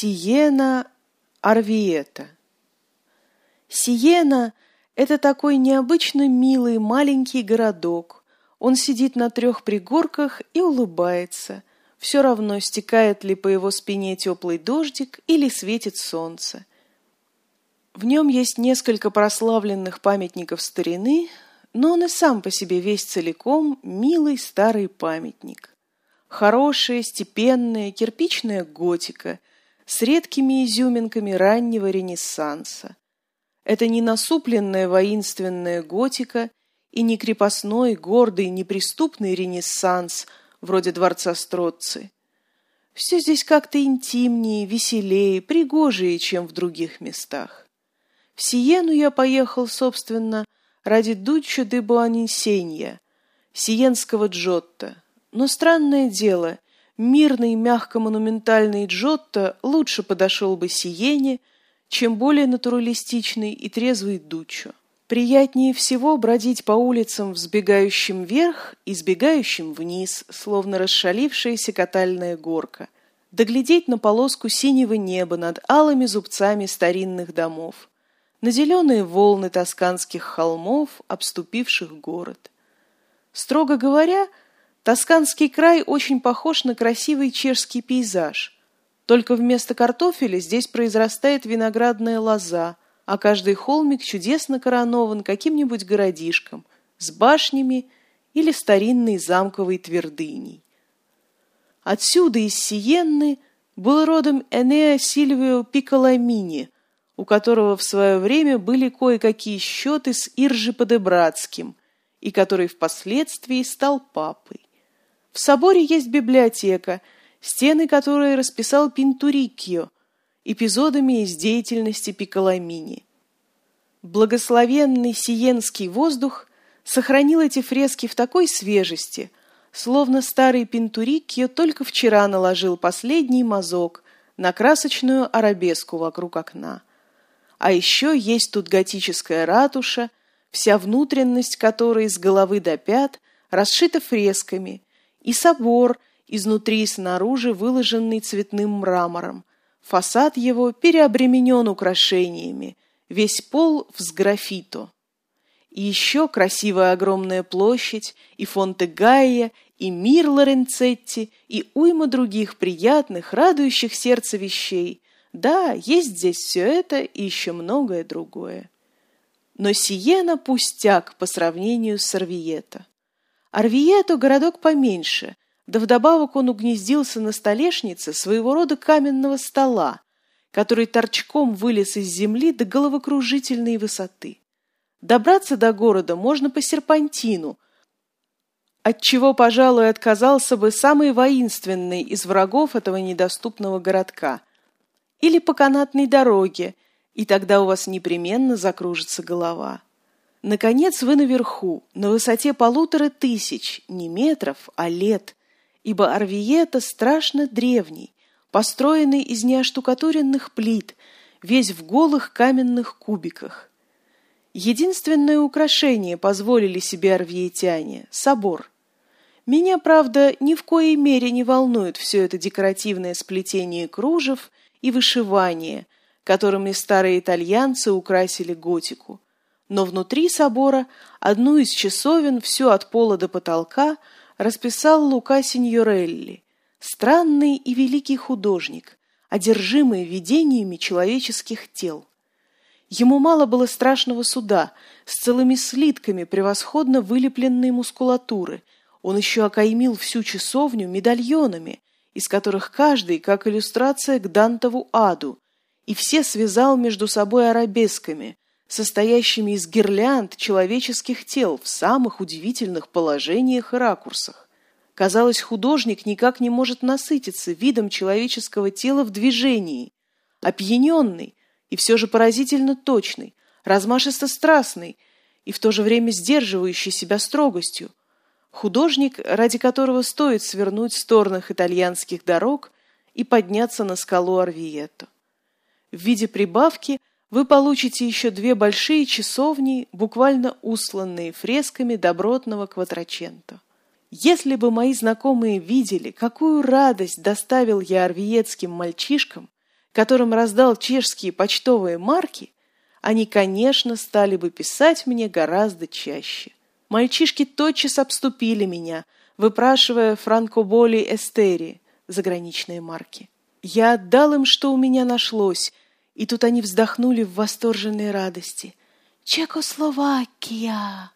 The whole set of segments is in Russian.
Сиена Арвиета. Сиена – это такой необычно милый маленький городок. Он сидит на трех пригорках и улыбается. Все равно, стекает ли по его спине теплый дождик или светит солнце. В нем есть несколько прославленных памятников старины, но он и сам по себе весь целиком милый старый памятник. Хорошая, степенная, кирпичная готика с редкими изюминками раннего Ренессанса. Это не насупленная воинственная готика и не крепостной, гордый, неприступный Ренессанс, вроде дворца Строцци. Все здесь как-то интимнее, веселее, пригожее, чем в других местах. В Сиену я поехал, собственно, ради Дуччо де Буанисенья, сиенского Джотто. Но странное дело, мирный мягко-монументальный Джотто лучше подошел бы Сиене, чем более натуралистичный и трезвый Дуччо. Приятнее всего бродить по улицам, взбегающим вверх и сбегающим вниз, словно расшалившаяся катальная горка, доглядеть на полоску синего неба над алыми зубцами старинных домов, на зеленые волны тосканских холмов, обступивших город. Строго говоря, Тосканский край очень похож на красивый чешский пейзаж. Только вместо картофеля здесь произрастает виноградная лоза, а каждый холмик чудесно коронован каким-нибудь городишком с башнями или старинной замковой твердыней. Отсюда из Сиенны был родом Энеа Сильвио Пиколамини – у которого в свое время были кое-какие счеты с Иржи Подебратским, и который впоследствии стал папой. В соборе есть библиотека, стены которой расписал Пинтурикио, эпизодами из деятельности Пиколамини. Благословенный сиенский воздух сохранил эти фрески в такой свежести, словно старый Пинтурикио только вчера наложил последний мазок на красочную арабеску вокруг окна. А еще есть тут готическая ратуша, вся внутренность которой с головы до пят расшита фресками, и собор, изнутри и снаружи выложенный цветным мрамором. Фасад его переобременен украшениями, весь пол в сграфито. И еще красивая огромная площадь, и фонте Гайя, и мир Лоренцетти, и уйма других приятных, радующих сердце вещей – да, есть здесь все это и еще многое другое. Но Сиена пустяк по сравнению с Арвието. Арвието – городок поменьше, да вдобавок он угнездился на столешнице своего рода каменного стола, который торчком вылез из земли до головокружительной высоты. Добраться до города можно по серпантину, от чего, пожалуй, отказался бы самый воинственный из врагов этого недоступного городка – или по канатной дороге, и тогда у вас непременно закружится голова. Наконец вы наверху, на высоте полутора тысяч, не метров, а лет, ибо Арвиета страшно древний, построенный из неоштукатуренных плит, весь в голых каменных кубиках. Единственное украшение позволили себе арвиетяне – собор. Меня, правда, ни в коей мере не волнует все это декоративное сплетение кружев и вышивание, которыми старые итальянцы украсили готику. Но внутри собора одну из часовен всю от пола до потолка расписал Лука Синьорелли, странный и великий художник, одержимый видениями человеческих тел. Ему мало было страшного суда с целыми слитками превосходно вылепленной мускулатуры. Он еще окаймил всю часовню медальонами, из которых каждый как иллюстрация к Дантову аду, и все связал между собой арабесками, состоящими из гирлянд человеческих тел в самых удивительных положениях и ракурсах. Казалось, художник никак не может насытиться видом человеческого тела в движении, опьяненный и все же поразительно точный, размашисто-страстный и в то же время сдерживающий себя строгостью, Художник, ради которого стоит свернуть с торных итальянских дорог и подняться на скалу Арвиетто. В виде прибавки вы получите еще две большие часовни, буквально усланные фресками добротного квадраченто. Если бы мои знакомые видели, какую радость доставил я арвиетским мальчишкам, которым раздал чешские почтовые марки, они, конечно, стали бы писать мне гораздо чаще. Мальчишки тотчас обступили меня, выпрашивая франкоболи эстери, заграничные марки. Я отдал им, что у меня нашлось, и тут они вздохнули в восторженной радости. «Чехословакия!»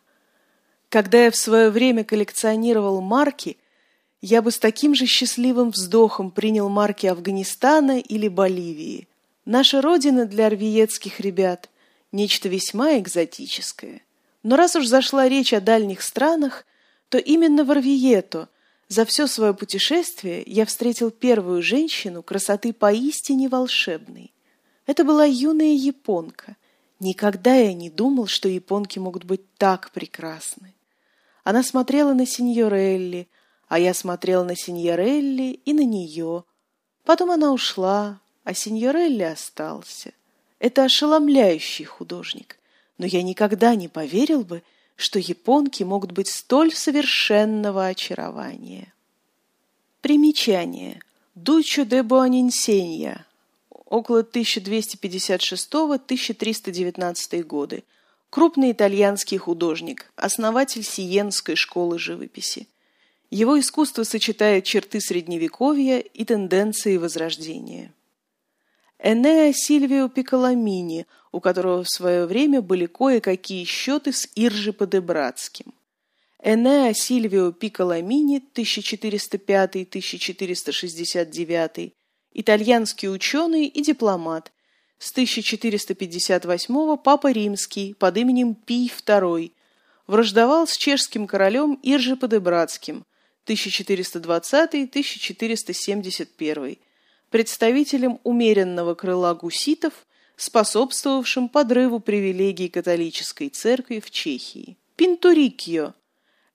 Когда я в свое время коллекционировал марки, я бы с таким же счастливым вздохом принял марки Афганистана или Боливии. Наша родина для арвиетских ребят – нечто весьма экзотическое. Но раз уж зашла речь о дальних странах, то именно в Арвието за все свое путешествие я встретил первую женщину красоты поистине волшебной. Это была юная японка. Никогда я не думал, что японки могут быть так прекрасны. Она смотрела на сеньорелли, а я смотрел на сеньорелли и на нее. Потом она ушла, а сеньорелли остался. Это ошеломляющий художник, но я никогда не поверил бы, что японки могут быть столь совершенного очарования. Примечание. Дучо де Буанинсенья. Около 1256-1319 годы крупный итальянский художник, основатель Сиенской школы живописи. Его искусство сочетает черты средневековья и тенденции возрождения. Энеа Сильвио Пиколамини, у которого в свое время были кое-какие счеты с Иржи Подебратским. Энеа Сильвио Пиколамини 1405-1469, итальянский ученый и дипломат, с 1458 Папа Римский под именем Пий II враждовал с чешским королем Иржи Подебратским. 1420-1471, представителем умеренного крыла гуситов, способствовавшим подрыву привилегий католической церкви в Чехии. Пинтурикио.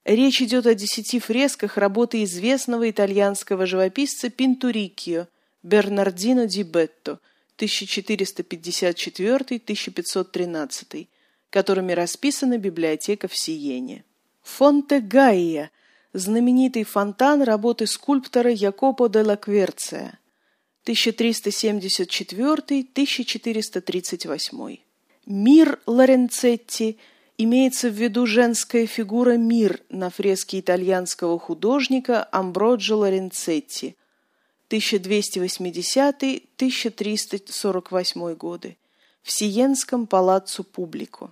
Речь идет о десяти фресках работы известного итальянского живописца Пинтурикио Бернардино ди Бетто – 1454-1513, которыми расписана библиотека в Сиене. Фонте Гайя – знаменитый фонтан работы скульптора Якопо де ла Кверция, 1374-1438. Мир Лоренцетти имеется в виду женская фигура Мир на фреске итальянского художника Амброджо Лоренцетти – 1280-1348 годы в Сиенском палаццо Публико.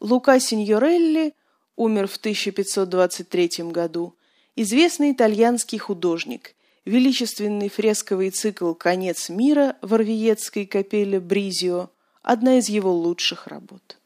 Лука Синьорелли умер в 1523 году, известный итальянский художник, величественный фресковый цикл «Конец мира» в Орвиетской капелле Бризио – одна из его лучших работ.